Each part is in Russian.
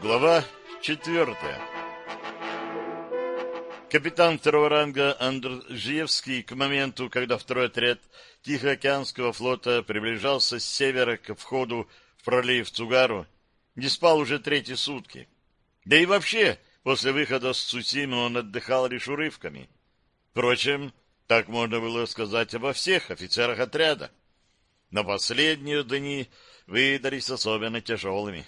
Глава четвертая Капитан второго ранга Андржиевский к моменту, когда второй отряд Тихоокеанского флота приближался с севера к входу в пролив Цугару, не спал уже третьи сутки. Да и вообще, после выхода с Цусимы он отдыхал лишь урывками. Впрочем, так можно было сказать обо всех офицерах отряда. Но последние дни выдались особенно тяжелыми.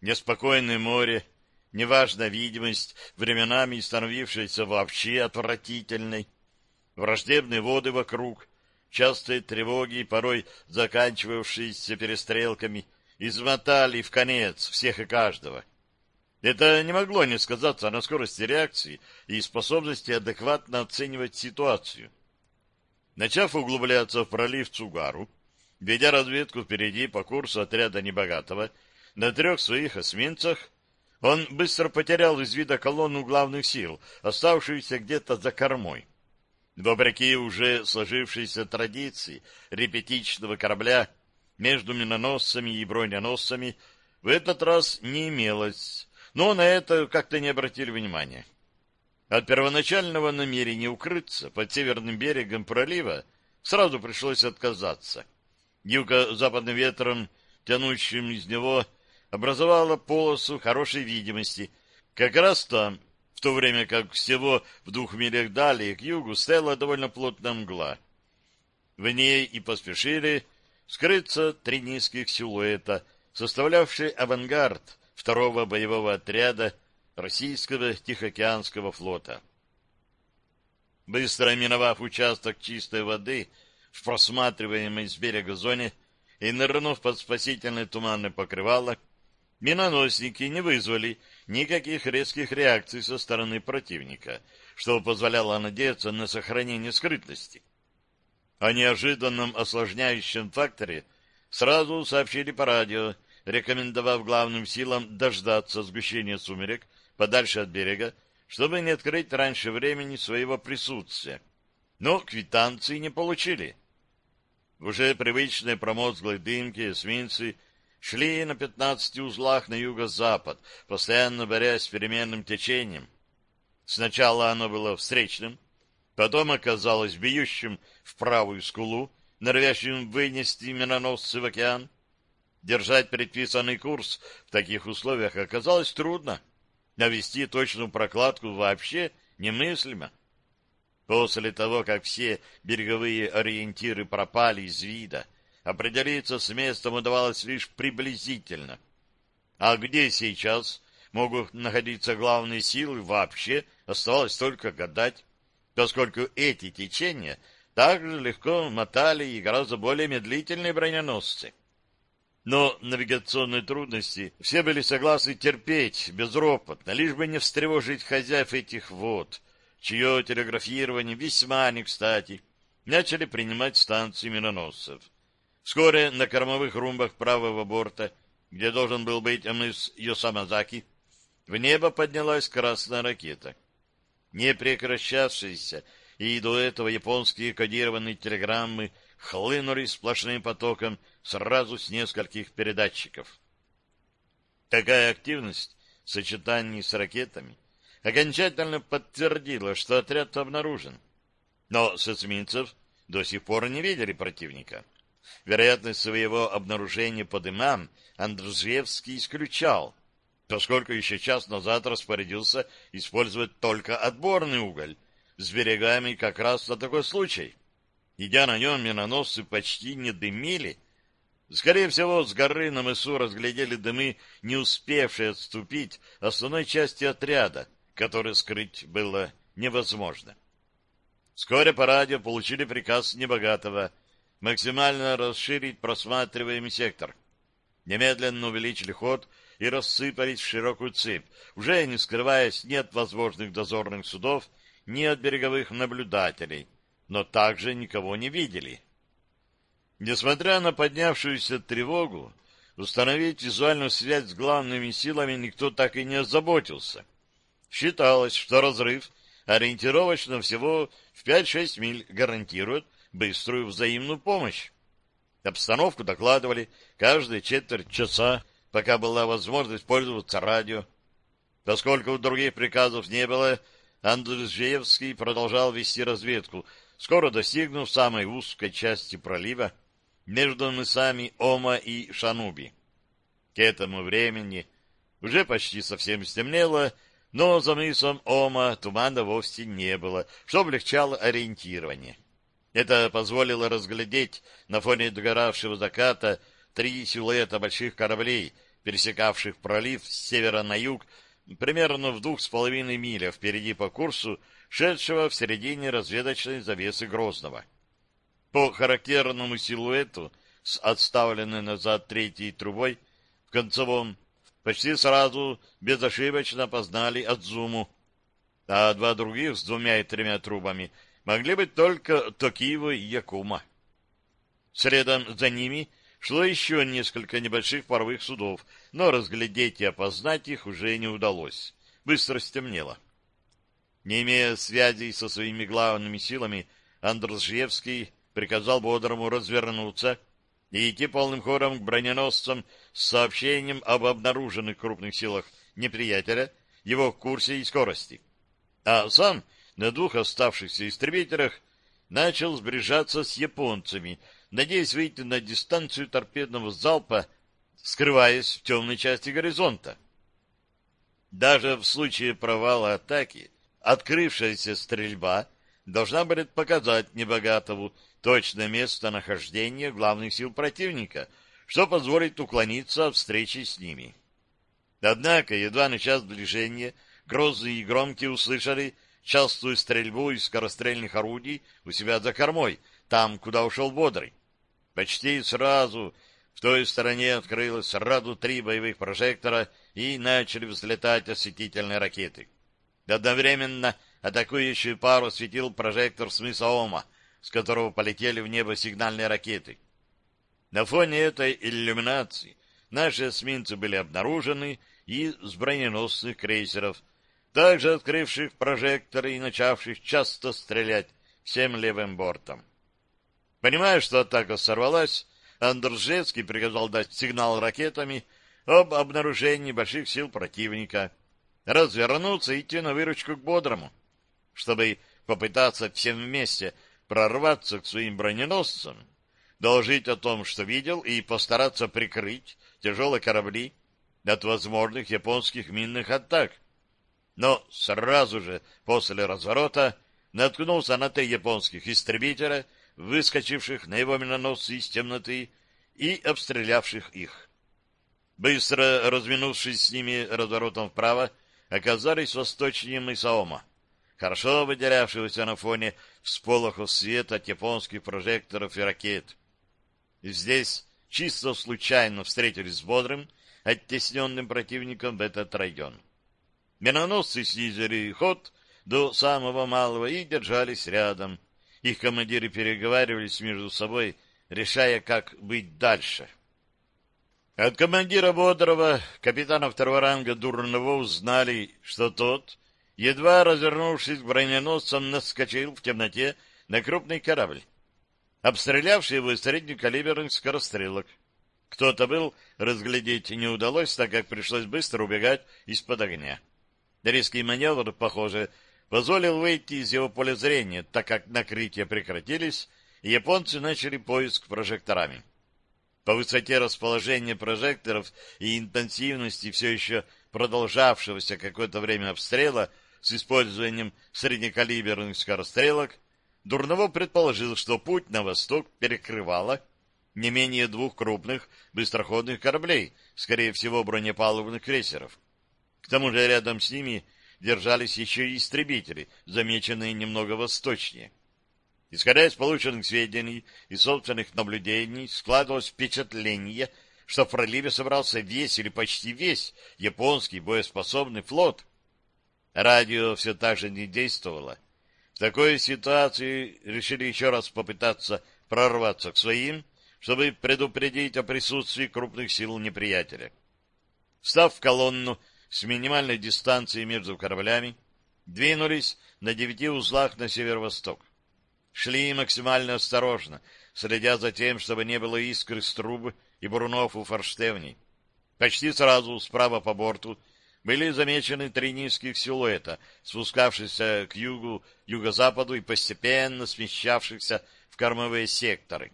Неспокойное море, неважная видимость, временами становившаяся вообще отвратительной, враждебные воды вокруг, частые тревоги, порой заканчивавшиеся перестрелками, измотали в конец всех и каждого. Это не могло не сказаться на скорости реакции и способности адекватно оценивать ситуацию. Начав углубляться в пролив Цугару, ведя разведку впереди по курсу отряда Небогатого, на трех своих эсминцах он быстро потерял из вида колонну главных сил, оставшуюся где-то за кормой. Вопреки уже сложившейся традиции репетичного корабля между миноносцами и броненосцами в этот раз не имелось, но на это как-то не обратили внимания. От первоначального намерения укрыться под северным берегом пролива сразу пришлось отказаться. Юго-западным ветром, тянущим из него, образовала полосу хорошей видимости. Как раз там, в то время как всего в двух милях далее к югу стояла довольно плотная мгла. В ней и поспешили скрыться три низких силуэта, составлявшие авангард второго боевого отряда российского Тихоокеанского флота. Быстро миновав участок чистой воды в просматриваемой с берега зоне и нырнув под спасительное туманное покрывало, миноносники не вызвали никаких резких реакций со стороны противника, что позволяло надеяться на сохранение скрытности. О неожиданном осложняющем факторе сразу сообщили по радио, рекомендовав главным силам дождаться сгущения сумерек подальше от берега, чтобы не открыть раньше времени своего присутствия. Но квитанции не получили. В уже привычной промозглой дымке эсминцы шли на пятнадцати узлах на юго-запад, постоянно борясь с переменным течением. Сначала оно было встречным, потом оказалось бьющим в правую скулу, норовящим вынести миноносцы в океан. Держать предписанный курс в таких условиях оказалось трудно. Навести точную прокладку вообще немыслимо. После того, как все береговые ориентиры пропали из вида, определиться с местом удавалось лишь приблизительно. А где сейчас могут находиться главные силы, вообще оставалось только гадать, поскольку эти течения также легко мотали и гораздо более медлительные броненосцы. Но навигационные трудности все были согласны терпеть безропотно, лишь бы не встревожить хозяев этих вод, чье телеграфирование весьма не кстати начали принимать станции миноносцев. Вскоре на кормовых румбах правого борта, где должен был быть мыс Йосамазаки, в небо поднялась красная ракета. Не прекращавшиеся и до этого японские кодированные телеграммы хлынули сплошным потоком сразу с нескольких передатчиков. Такая активность в сочетании с ракетами окончательно подтвердила, что отряд обнаружен. Но с до сих пор не видели противника. Вероятность своего обнаружения по дымам Андржевский исключал, поскольку еще час назад распорядился использовать только отборный уголь, с берегами как раз на такой случай. Идя на нем, миноносцы почти не дымили. Скорее всего, с горы на мысу разглядели дымы, не успевшие отступить основной части отряда, который скрыть было невозможно. Вскоре по радио получили приказ Небогатого — максимально расширить просматриваемый сектор. Немедленно увеличили ход и рассыпались в широкую цепь, уже не скрываясь ни от возможных дозорных судов, ни от береговых наблюдателей, но также никого не видели. Несмотря на поднявшуюся тревогу, установить визуальную связь с главными силами никто так и не озаботился. Считалось, что разрыв ориентировочно всего в 5-6 миль гарантирует быструю взаимную помощь. Обстановку докладывали каждые четверть часа, пока была возможность пользоваться радио. Поскольку других приказов не было, Андржеевский продолжал вести разведку, скоро достигнув самой узкой части пролива между мысами Ома и Шануби. К этому времени уже почти совсем стемнело, но за мысом Ома тумана вовсе не было, что облегчало ориентирование. Это позволило разглядеть на фоне догоравшего заката три силуэта больших кораблей, пересекавших пролив с севера на юг примерно в двух с половиной милях впереди по курсу, шедшего в середине разведочной завесы Грозного. По характерному силуэту с отставленной назад третьей трубой в концевом почти сразу безошибочно познали Адзуму, а два других с двумя и тремя трубами могли быть только Токиева и Якума. Следом за ними шло еще несколько небольших паровых судов, но разглядеть и опознать их уже не удалось. Быстро стемнело. Не имея связей со своими главными силами, Андржевский приказал Бодрому развернуться и идти полным ходом к броненосцам с сообщением об обнаруженных крупных силах неприятеля, его курсе и скорости. А сам на двух оставшихся истребителях начал сближаться с японцами, надеясь выйти на дистанцию торпедного залпа, скрываясь в темной части горизонта. Даже в случае провала атаки открывшаяся стрельба должна будет показать Небогатову точное местонахождение главных сил противника, что позволит уклониться от встречи с ними. Однако, едва начав движение, грозы и громкие услышали частую стрельбу из скорострельных орудий у себя за кормой, там, куда ушел Бодрый. Почти сразу в той стороне открылось сразу три боевых прожектора и начали взлетать осветительные ракеты. Одновременно атакующую пару светил прожектор с мыса Ома, с которого полетели в небо сигнальные ракеты. На фоне этой иллюминации наши эсминцы были обнаружены и с броненосных крейсеров, также открывших прожекторы и начавших часто стрелять всем левым бортом. Понимая, что атака сорвалась, Андржевский приказал дать сигнал ракетами об обнаружении больших сил противника, развернуться и идти на выручку к Бодрому, чтобы попытаться всем вместе прорваться к своим броненосцам, доложить о том, что видел, и постараться прикрыть тяжелые корабли от возможных японских минных атак. Но сразу же после разворота наткнулся на три японских истребителя — выскочивших на его миноносцы из темноты и обстрелявших их. Быстро разминувшись с ними разворотом вправо, оказались восточнее Мысаома, хорошо выделявшегося на фоне всполохов света от японских прожекторов и ракет. И здесь чисто случайно встретились с бодрым, оттесненным противником в этот район. Миноносцы снизили ход до самого малого и держались рядом, их командиры переговаривались между собой, решая, как быть дальше. От командира Бодрова, капитана второго ранга Дурного, узнали, что тот, едва развернувшись к броненосцам, наскочил в темноте на крупный корабль, обстрелявший его из среднекалиберных скорострелок. Кто-то был, разглядеть не удалось, так как пришлось быстро убегать из-под огня. Резкий маневр, похоже, позволил выйти из его поля зрения, так как накрытия прекратились, и японцы начали поиск прожекторами. По высоте расположения прожекторов и интенсивности все еще продолжавшегося какое-то время обстрела с использованием среднекалиберных скорострелок, Дурново предположил, что путь на восток перекрывало не менее двух крупных быстроходных кораблей, скорее всего, бронепалубных крейсеров. К тому же рядом с ними держались еще и истребители, замеченные немного восточнее. Исходя из полученных сведений и собственных наблюдений, складывалось впечатление, что в проливе собрался весь или почти весь японский боеспособный флот. Радио все так же не действовало. В такой ситуации решили еще раз попытаться прорваться к своим, чтобы предупредить о присутствии крупных сил неприятеля. Встав в колонну, с минимальной дистанцией между кораблями, двинулись на девяти узлах на северо-восток. Шли максимально осторожно, следя за тем, чтобы не было искр из труб и бурунов у форштевней. Почти сразу справа по борту были замечены три низких силуэта, спускавшиеся к югу, юго-западу и постепенно смещавшихся в кормовые секторы.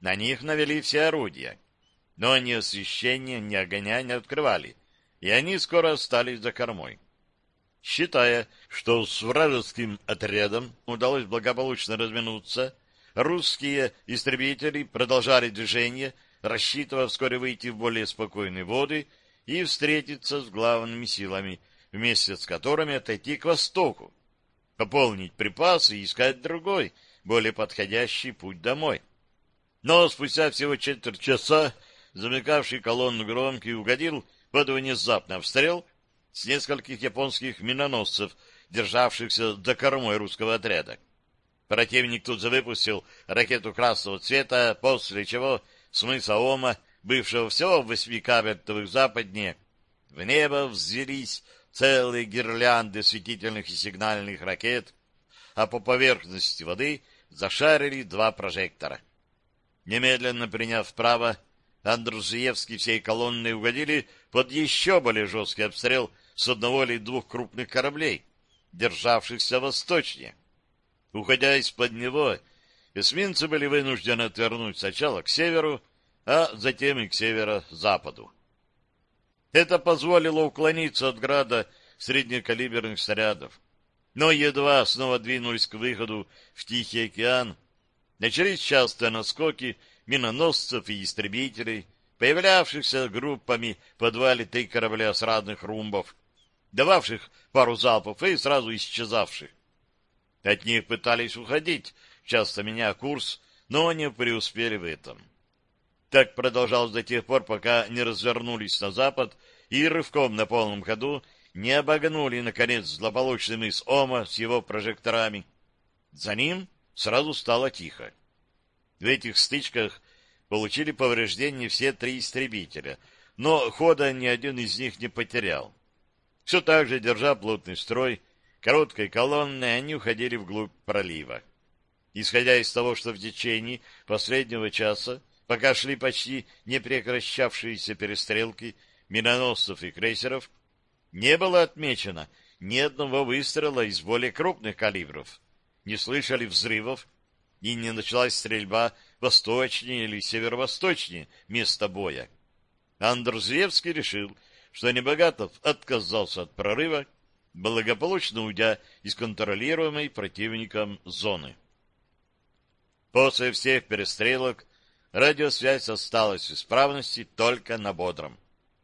На них навели все орудия, но ни освещения, ни огня не открывали, и они скоро остались за кормой. Считая, что с вражеским отрядом удалось благополучно разминуться, русские истребители продолжали движение, рассчитывая вскоре выйти в более спокойные воды и встретиться с главными силами, вместе с которыми отойти к востоку, пополнить припасы и искать другой, более подходящий путь домой. Но спустя всего четверть часа замыкавший колонну громкий угодил под внезапный обстрел с нескольких японских миноносцев, державшихся за кормой русского отряда. Противник тут же выпустил ракету красного цвета, после чего с мыса Ома, бывшего всего в восьми кабельтовых западнее, в небо взвелись целые гирлянды светительных и сигнальных ракет, а по поверхности воды зашарили два прожектора. Немедленно приняв вправо, Андрузиевский всей колонной угодили под еще более жесткий обстрел с одного или двух крупных кораблей, державшихся восточнее. Уходя из-под него, эсминцы были вынуждены отвернуть сначала к северу, а затем и к северо-западу. Это позволило уклониться от града среднекалиберных снарядов. Но едва снова двинулись к выходу в Тихий океан, начались частые наскоки миноносцев и истребителей, появлявшихся группами по два или три корабля с разных румбов, дававших пару залпов и сразу исчезавших. От них пытались уходить, часто меняя курс, но не преуспели в этом. Так продолжалось до тех пор, пока не развернулись на запад и рывком на полном ходу не обогнули, наконец, злополучный мыс Ома с его прожекторами. За ним сразу стало тихо. В этих стычках получили повреждения все три истребителя, но хода ни один из них не потерял. Все так же, держа плотный строй, короткой колонной они уходили вглубь пролива. Исходя из того, что в течение последнего часа, пока шли почти непрекращавшиеся перестрелки миноносцев и крейсеров, не было отмечено ни одного выстрела из более крупных калибров. Не слышали взрывов, и не началась стрельба восточнее или северо-восточнее места боя. Андрзевский решил, что Небогатов отказался от прорыва, благополучно уйдя из контролируемой противником зоны. После всех перестрелок радиосвязь осталась в исправности только на бодром.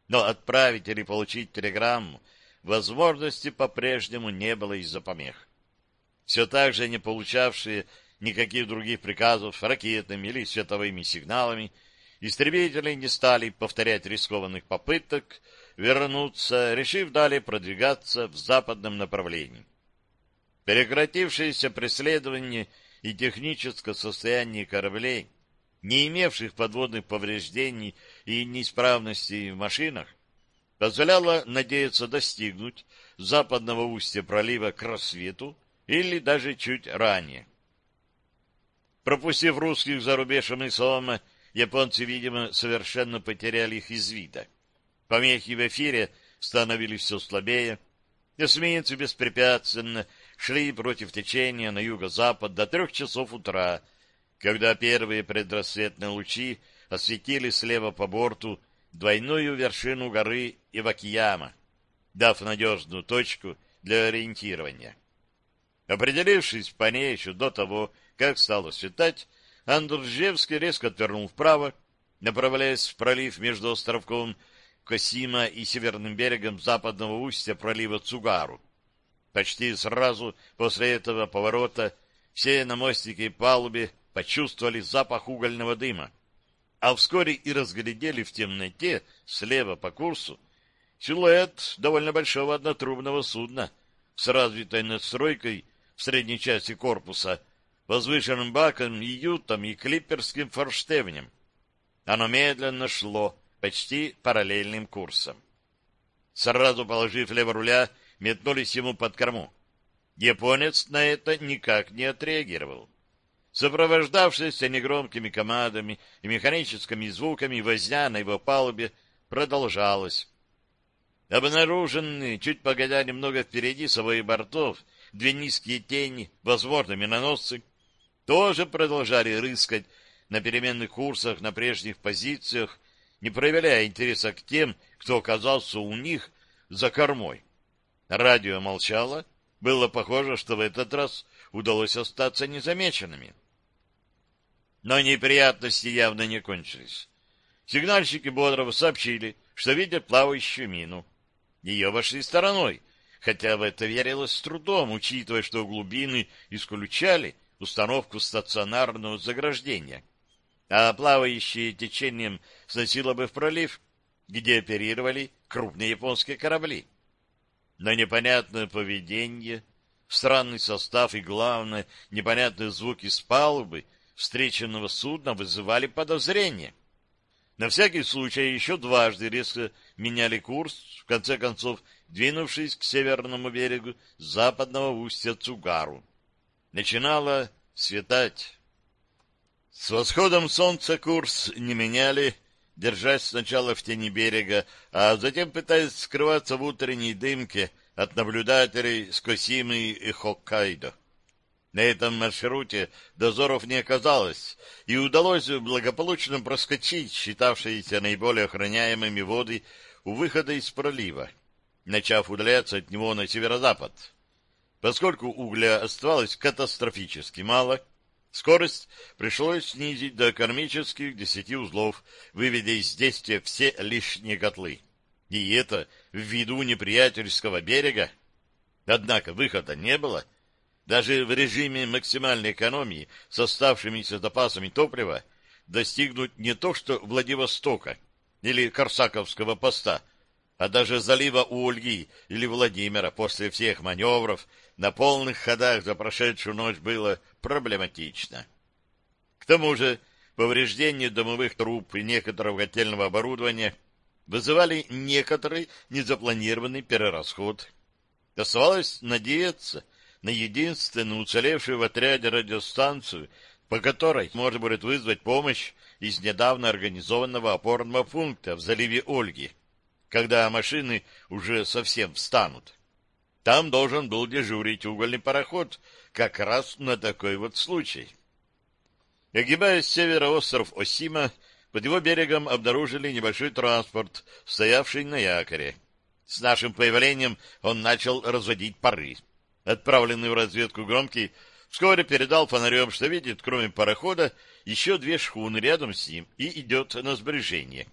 Но отправить или получить телеграмму возможности по-прежнему не было из-за помех. Все так же не получавшие никаких других приказов ракетными или световыми сигналами, истребители не стали повторять рискованных попыток вернуться, решив далее продвигаться в западном направлении. Прекратившееся преследование и техническое состояние кораблей, не имевших подводных повреждений и неисправностей в машинах, позволяло надеяться достигнуть западного устья пролива к рассвету или даже чуть ранее. Пропустив русских за рубежем Исома, японцы, видимо, совершенно потеряли их из вида. Помехи в эфире становились все слабее. Эсминцы беспрепятственно шли против течения на юго-запад до трех часов утра, когда первые предрассветные лучи осветили слева по борту двойную вершину горы Ивакияма, дав надежную точку для ориентирования. Определившись по ней еще до того, как стало светать, Андржевский резко отвернул вправо, направляясь в пролив между островком Косима и северным берегом западного устья пролива Цугару. Почти сразу после этого поворота все на мостике и палубе почувствовали запах угольного дыма, а вскоре и разглядели в темноте слева по курсу силуэт довольно большого однотрубного судна с развитой надстройкой в средней части корпуса — возвышенным баком и ютом и клипперским форштевнем. Оно медленно шло почти параллельным курсом. Сразу положив лево руля, метнулись ему под корму. Японец на это никак не отреагировал. Сопровождавшийся негромкими командами и механическими звуками возня на его палубе продолжалась. Обнаруженные, чуть погодя немного впереди с обоих бортов, две низкие тени, возможно, миноносцы, тоже продолжали рыскать на переменных курсах на прежних позициях, не проявляя интереса к тем, кто оказался у них за кормой. Радио молчало, было похоже, что в этот раз удалось остаться незамеченными. Но неприятности явно не кончились. Сигнальщики Бодрова сообщили, что видят плавающую мину. Ее обошли стороной, хотя в это верилось с трудом, учитывая, что глубины исключали установку стационарного заграждения, а плавающие течением сносило бы в пролив, где оперировали крупные японские корабли. Но непонятное поведение, странный состав и, главное, непонятные звуки с палубы встреченного судна вызывали подозрения. На всякий случай еще дважды резко меняли курс, в конце концов двинувшись к северному берегу западного устья Цугару. Начинало светать. С восходом солнца курс не меняли, держась сначала в тени берега, а затем пытаясь скрываться в утренней дымке от наблюдателей с Косимы и Хоккайдо. На этом маршруте дозоров не оказалось, и удалось благополучно проскочить считавшиеся наиболее охраняемыми воды у выхода из пролива, начав удаляться от него на северо-запад. Поскольку угля оставалось катастрофически мало, скорость пришлось снизить до кармических десяти узлов, выведя из действия все лишние котлы. И это в виду неприятельского берега. Однако выхода не было — даже в режиме максимальной экономии с оставшимися запасами топлива достигнуть не то что Владивостока или Корсаковского поста, а даже залива Ольги или Владимира после всех маневров на полных ходах за прошедшую ночь было проблематично. К тому же повреждение домовых труб и некоторого котельного оборудования вызывали некоторый незапланированный перерасход. Оставалось надеяться, на единственную уцелевшую в отряде радиостанцию, по которой можно будет вызвать помощь из недавно организованного опорного пункта в заливе Ольги, когда машины уже совсем встанут. Там должен был дежурить угольный пароход как раз на такой вот случай. Огибая с севера остров Осима, под его берегом обнаружили небольшой транспорт, стоявший на якоре. С нашим появлением он начал разводить пары. Отправленный в разведку Громкий вскоре передал фонарем, что видит, кроме парохода, еще две шхуны рядом с ним и идет на сбережение.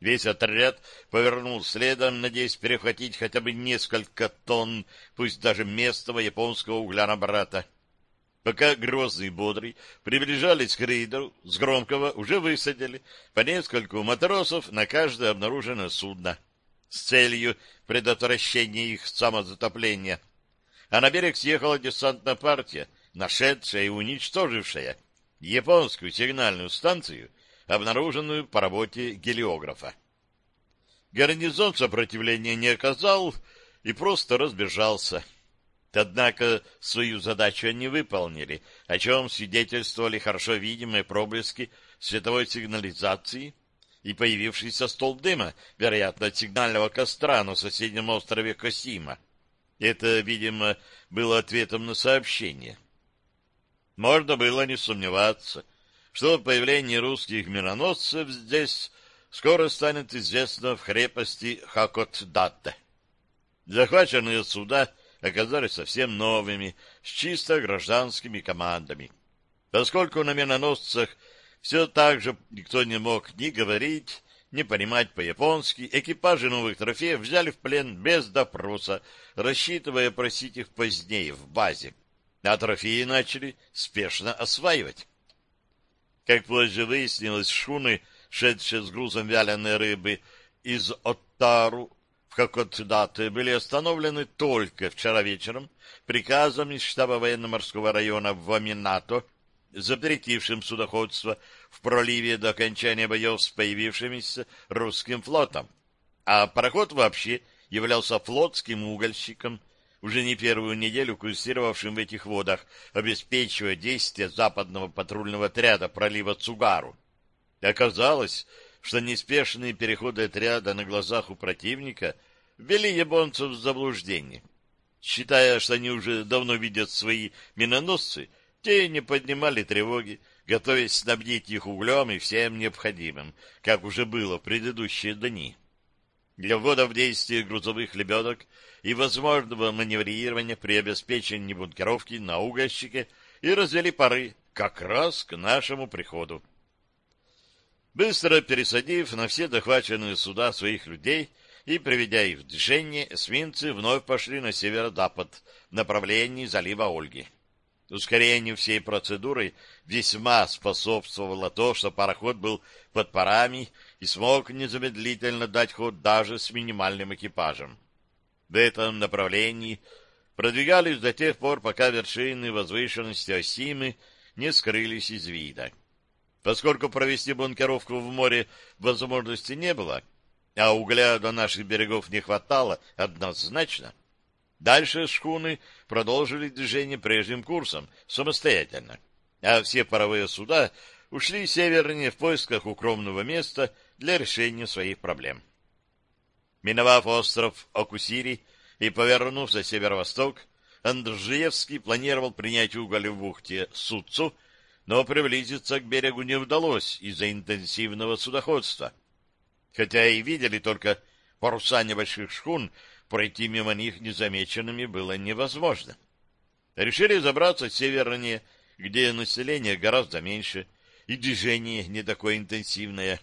Весь отряд повернул следом, надеясь перехватить хотя бы несколько тонн, пусть даже местного японского угля на брата. Пока Грозный и Бодрый приближались к рейдеру, с Громкого уже высадили по нескольку матросов на каждое обнаруженное судно с целью предотвращения их самозатопления — а на берег съехала десантная партия, нашедшая и уничтожившая японскую сигнальную станцию, обнаруженную по работе гелиографа. Гарнизон сопротивления не оказал и просто разбежался. Однако свою задачу они выполнили, о чем свидетельствовали хорошо видимые проблески световой сигнализации и появившийся столб дыма, вероятно, от сигнального костра на соседнем острове Косима. Это, видимо, было ответом на сообщение. Можно было не сомневаться, что появление русских мироносцев здесь скоро станет известно в крепости Хакотдатте. Захваченные суда оказались совсем новыми, с чисто гражданскими командами. Поскольку на миноносцах все так же никто не мог ни говорить, не понимать по-японски, экипажи новых трофеев взяли в плен без допроса, рассчитывая просить их позднее в базе, а трофеи начали спешно осваивать. Как позже выяснилось, шхуны, шедшие с грузом вяленой рыбы из Оттару в Хакотдате, были остановлены только вчера вечером приказом из штаба военно-морского района в Аминато, запретившим судоходство в проливе до окончания боев с появившимся русским флотом. А пароход вообще являлся флотским угольщиком, уже не первую неделю курсировавшим в этих водах, обеспечивая действия западного патрульного отряда пролива Цугару. Оказалось, что неспешные переходы отряда на глазах у противника ввели японцев в заблуждение. Считая, что они уже давно видят свои миноносцы, те не поднимали тревоги, готовясь снабдить их углем и всем необходимым, как уже было в предыдущие дни. Для ввода в действие грузовых лебедок и возможного маневрирования при обеспечении бункеровки на угольщике и развели пары как раз к нашему приходу. Быстро пересадив на все захваченные суда своих людей и приведя их в движение, эсминцы вновь пошли на северо-запад в направлении залива Ольги. Ускорению всей процедуры весьма способствовало то, что пароход был под парами и смог незамедлительно дать ход даже с минимальным экипажем. В этом направлении продвигались до тех пор, пока вершины возвышенности Осимы не скрылись из вида. Поскольку провести бункеровку в море возможности не было, а угля до наших берегов не хватало однозначно, Дальше шхуны продолжили движение прежним курсом, самостоятельно, а все паровые суда ушли севернее в поисках укромного места для решения своих проблем. Миновав остров Окусири и повернув за северо-восток, Андржиевский планировал принять уголь в бухте Суцу, но приблизиться к берегу не удалось из-за интенсивного судоходства. Хотя и видели только паруса небольших шхун, пройти мимо них незамеченными было невозможно. Решили забраться севернее, где население гораздо меньше и движение не такое интенсивное.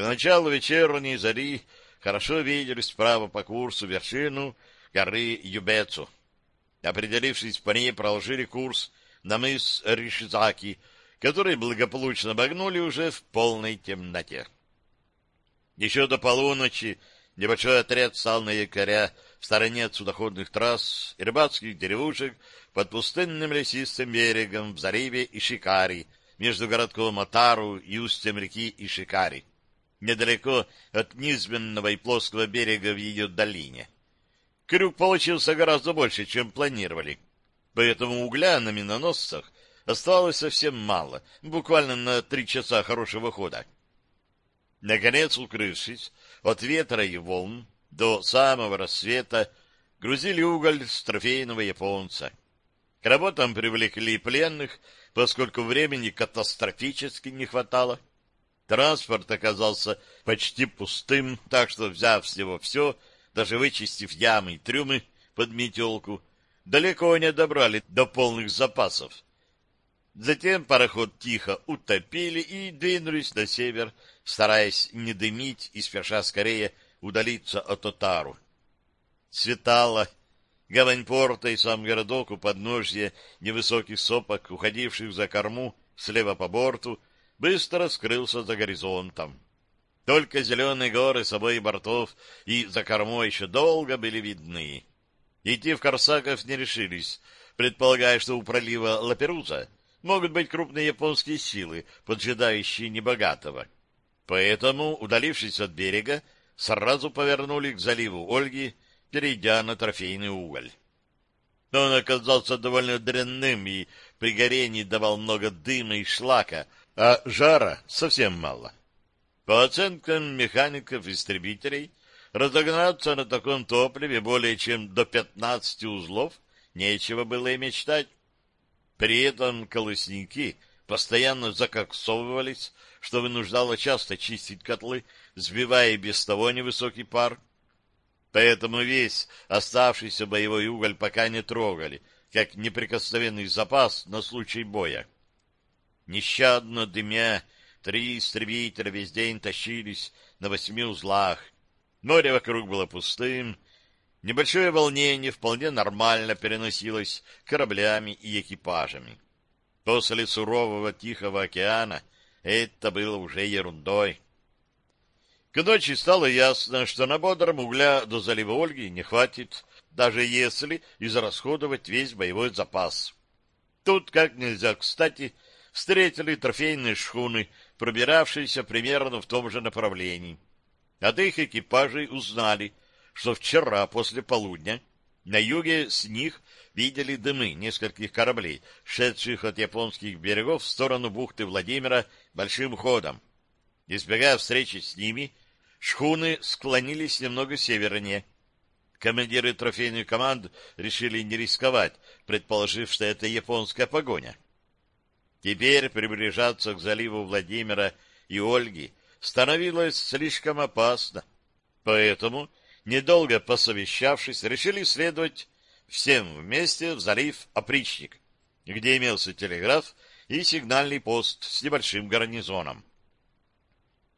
К началу вечерней зари хорошо видели справа по курсу вершину горы Юбецу. Определившись по ней, проложили курс на мыс Ришизаки, который благополучно обогнули уже в полной темноте. Еще до полуночи Небольшой отряд стал на якоря в стороне от судоходных трасс и рыбацких деревушек под пустынным лесистым берегом в заливе Ишикари, между городком Атару и устьем реки Ишикари, недалеко от низменного и плоского берега в ее долине. Крюк получился гораздо больше, чем планировали, поэтому угля на миноносцах осталось совсем мало, буквально на три часа хорошего хода. Наконец, укрывшись от ветра и волн до самого рассвета, грузили уголь с трофейного японца. К работам привлекли пленных, поскольку времени катастрофически не хватало. Транспорт оказался почти пустым, так что, взяв с него все, даже вычистив ямы и трюмы под метелку, далеко не добрали до полных запасов. Затем пароход тихо утопили и двинулись на север, стараясь не дымить и спеша скорее удалиться от Отару. Светало. Гавань порта и сам городок у подножья невысоких сопок, уходивших за корму слева по борту, быстро скрылся за горизонтом. Только зеленые горы с обоих бортов и за кормой еще долго были видны. Идти в Корсаков не решились, предполагая, что у пролива Лаперуза могут быть крупные японские силы, поджидающие небогатого. Поэтому, удалившись от берега, сразу повернули к заливу Ольги, перейдя на трофейный уголь. Но он оказался довольно дрянным и при горении давал много дыма и шлака, а жара совсем мало. По оценкам механиков-истребителей, разогнаться на таком топливе более чем до 15 узлов нечего было и мечтать. При этом колосники постоянно закоксовывались, что вынуждало часто чистить котлы, сбивая без того невысокий пар. Поэтому весь оставшийся боевой уголь пока не трогали, как неприкосновенный запас на случай боя. Нещадно дымя, три истребителя весь день тащились на восьми узлах. Море вокруг было пустым, небольшое волнение вполне нормально переносилось кораблями и экипажами. После сурового Тихого океана это было уже ерундой. К ночи стало ясно, что на бодром угля до залива Ольги не хватит, даже если израсходовать весь боевой запас. Тут, как нельзя кстати, встретили трофейные шхуны, пробиравшиеся примерно в том же направлении. От их экипажей узнали, что вчера после полудня на юге с них видели дымы нескольких кораблей, шедших от японских берегов в сторону бухты Владимира большим ходом. Избегая встречи с ними, шхуны склонились немного севернее. Командиры трофейных команд решили не рисковать, предположив, что это японская погоня. Теперь приближаться к заливу Владимира и Ольги становилось слишком опасно. Поэтому, недолго посовещавшись, решили следовать всем вместе в залив Опричник, где имелся телеграф и сигнальный пост с небольшим гарнизоном.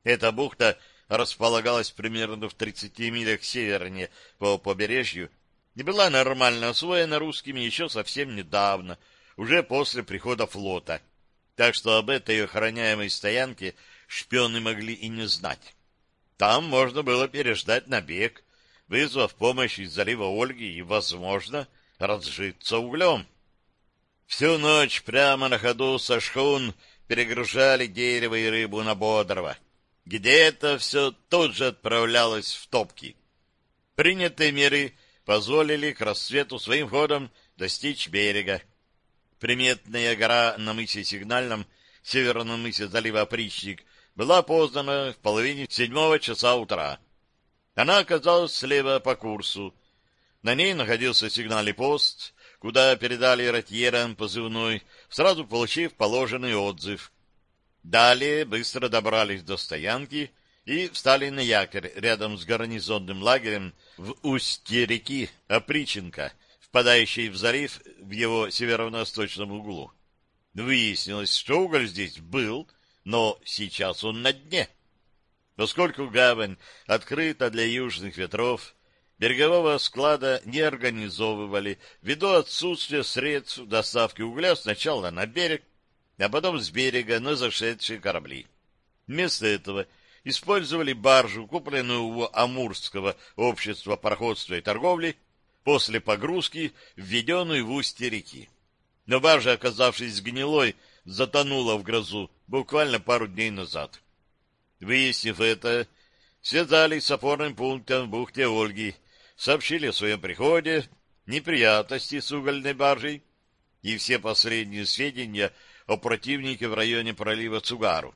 Эта бухта располагалась примерно в 30 милях севернее по побережью и была нормально освоена русскими еще совсем недавно, уже после прихода флота, так что об этой охраняемой стоянке шпионы могли и не знать. Там можно было переждать набег, вызвав помощь из залива Ольги и, возможно, разжиться углем. Всю ночь прямо на ходу со шхун перегружали дерево и рыбу на Бодрова где это все тут же отправлялось в топки. Принятые меры позволили к рассвету своим ходом достичь берега. Приметная гора на мысе Сигнальном, северном мысе залива Причник, была поздана в половине седьмого часа утра. Она оказалась слева по курсу. На ней находился сигнальный пост, куда передали ротьерам позывной, сразу получив положенный отзыв — Далее быстро добрались до стоянки и встали на якорь рядом с гарнизонным лагерем в устье реки Оприченко, впадающей в залив в его северо-восточном углу. Выяснилось, что уголь здесь был, но сейчас он на дне. Поскольку гавань открыта для южных ветров, берегового склада не организовывали ввиду отсутствия средств доставки угля сначала на берег, а потом с берега на зашедшие корабли. Вместо этого использовали баржу, купленную у Амурского общества пароходства и торговли, после погрузки, введенную в устье реки. Но баржа, оказавшись гнилой, затонула в грозу буквально пару дней назад. Выяснив это, связались с опорным пунктом в бухте Ольги, сообщили о своем приходе, неприятности с угольной баржей, и все последние сведения о противнике в районе пролива Цугару.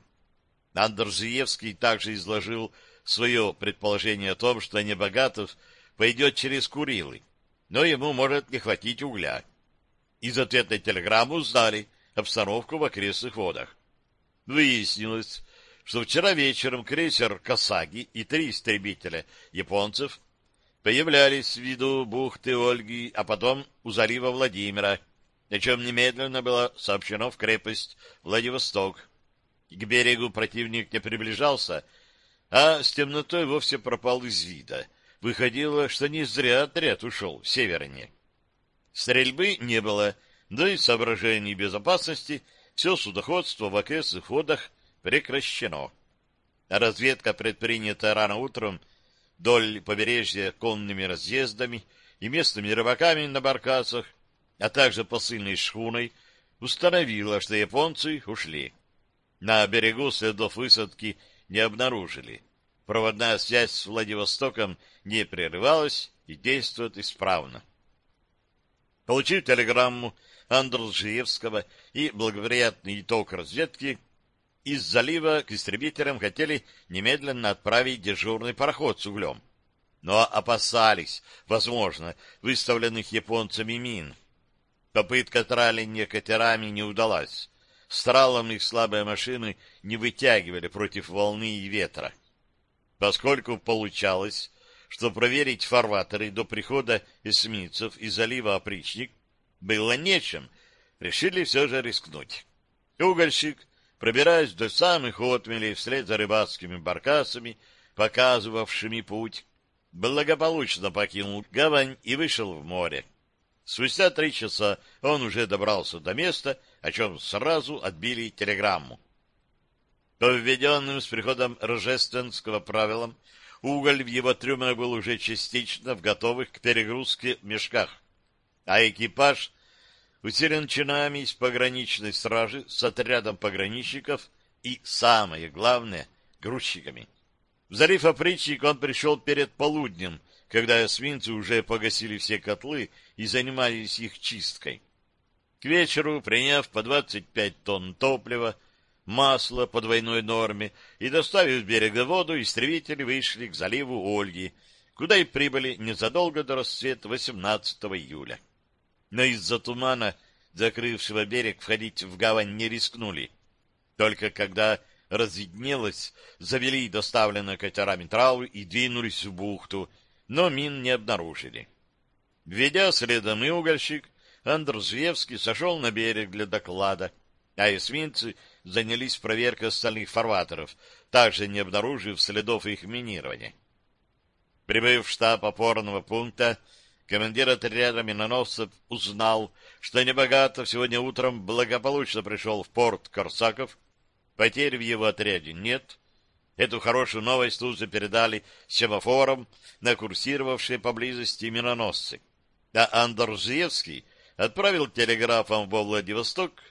Андрзиевский также изложил свое предположение о том, что Небогатов пойдет через Курилы, но ему может не хватить угля. Из ответной телеграммы узнали обстановку в окрестных водах. Выяснилось, что вчера вечером крейсер «Касаги» и три истребителя японцев появлялись в виду бухты Ольги, а потом у залива Владимира, о чем немедленно было сообщено в крепость Владивосток. К берегу противник не приближался, а с темнотой вовсе пропал из вида. Выходило, что не зря отряд ушел севернее. Стрельбы не было, да и соображений безопасности все судоходство в окрестных водах прекращено. Разведка, предпринята рано утром, вдоль побережья конными разъездами и местными рыбаками на баркасах, а также посыльной шхуной, установила, что японцы ушли. На берегу следов высадки не обнаружили. Проводная связь с Владивостоком не прерывалась и действует исправно. Получив телеграмму Андржиевского и благоприятный итог разведки, из залива к истребителям хотели немедленно отправить дежурный пароход с углем. Но опасались, возможно, выставленных японцами мин. Попытка траления катерами не удалась. Стралом их слабые машины не вытягивали против волны и ветра. Поскольку получалось, что проверить фарватеры до прихода эсминцев из залива Опричник было нечем, решили все же рискнуть. Угольщик, пробираясь до самых отмелей вслед за рыбацкими баркасами, показывавшими путь, благополучно покинул гавань и вышел в море. Спустя три часа он уже добрался до места, о чем сразу отбили телеграмму. По введенным с приходом рождественского правилам, уголь в его трюмах был уже частично в готовых к перегрузке мешках, а экипаж усилен чинами из пограничной стражи с отрядом пограничников и, самое главное, грузчиками. В залив опричник он пришел перед полуднем, когда эсминцы уже погасили все котлы и занимались их чисткой. К вечеру, приняв по 25 тонн топлива, масло по двойной норме и, доставив с берега воду, истребители вышли к заливу Ольги, куда и прибыли незадолго до рассвета 18 июля. Но из-за тумана, закрывшего берег, входить в гавань не рискнули. Только когда разведнелось, завели доставленные катерами травы и двинулись в бухту, но мин не обнаружили. Ведя следом и угольщик, Андрзевский сошел на берег для доклада, а эсминцы занялись проверкой остальных фарватеров, также не обнаружив следов их минирования. Прибыв в штаб опорного пункта, командир отряда миноносцев узнал, что Небогатов сегодня утром благополучно пришел в порт Корсаков, потерь в его отряде нет. Эту хорошую новость тут же передали семафором на курсировавшие поблизости миноносцы. А Андрзевский отправил телеграфом во Владивосток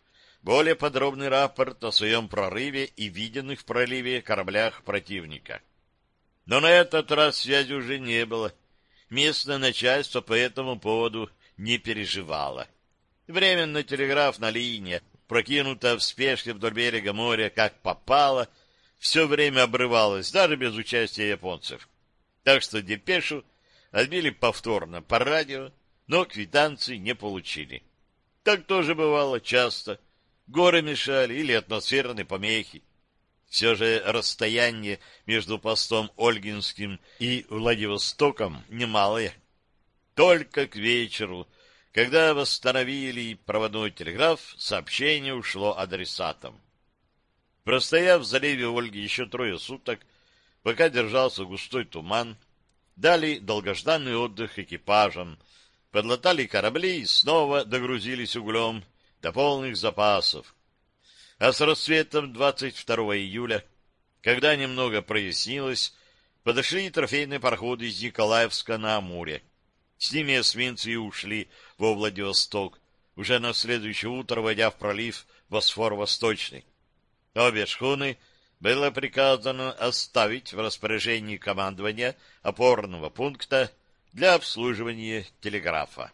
более подробный рапорт о своем прорыве и виденных в проливе кораблях противника. Но на этот раз связи уже не было. Местное начальство по этому поводу не переживало. Временно телеграфная линия, прокинутая в спешке вдоль берега моря, как попало, все время обрывалась, даже без участия японцев. Так что депешу отбили повторно по радио, но квитанции не получили. Так тоже бывало часто горы мешали или атмосферные помехи. Все же расстояние между постом Ольгинским и Владивостоком немалое. Только к вечеру, когда восстановили проводной телеграф, сообщение ушло адресатам. Простояв в заливе Ольги еще трое суток, пока держался густой туман, дали долгожданный отдых экипажам, подлатали корабли и снова догрузились углем, до полных запасов. А с рассветом 22 июля, когда немного прояснилось, подошли трофейные пароходы из Николаевска на Амуре. С ними эсминцы и ушли во Владивосток, уже на следующее утро войдя в пролив Босфор-Восточный. Обе шхуны было приказано оставить в распоряжении командования опорного пункта для обслуживания телеграфа.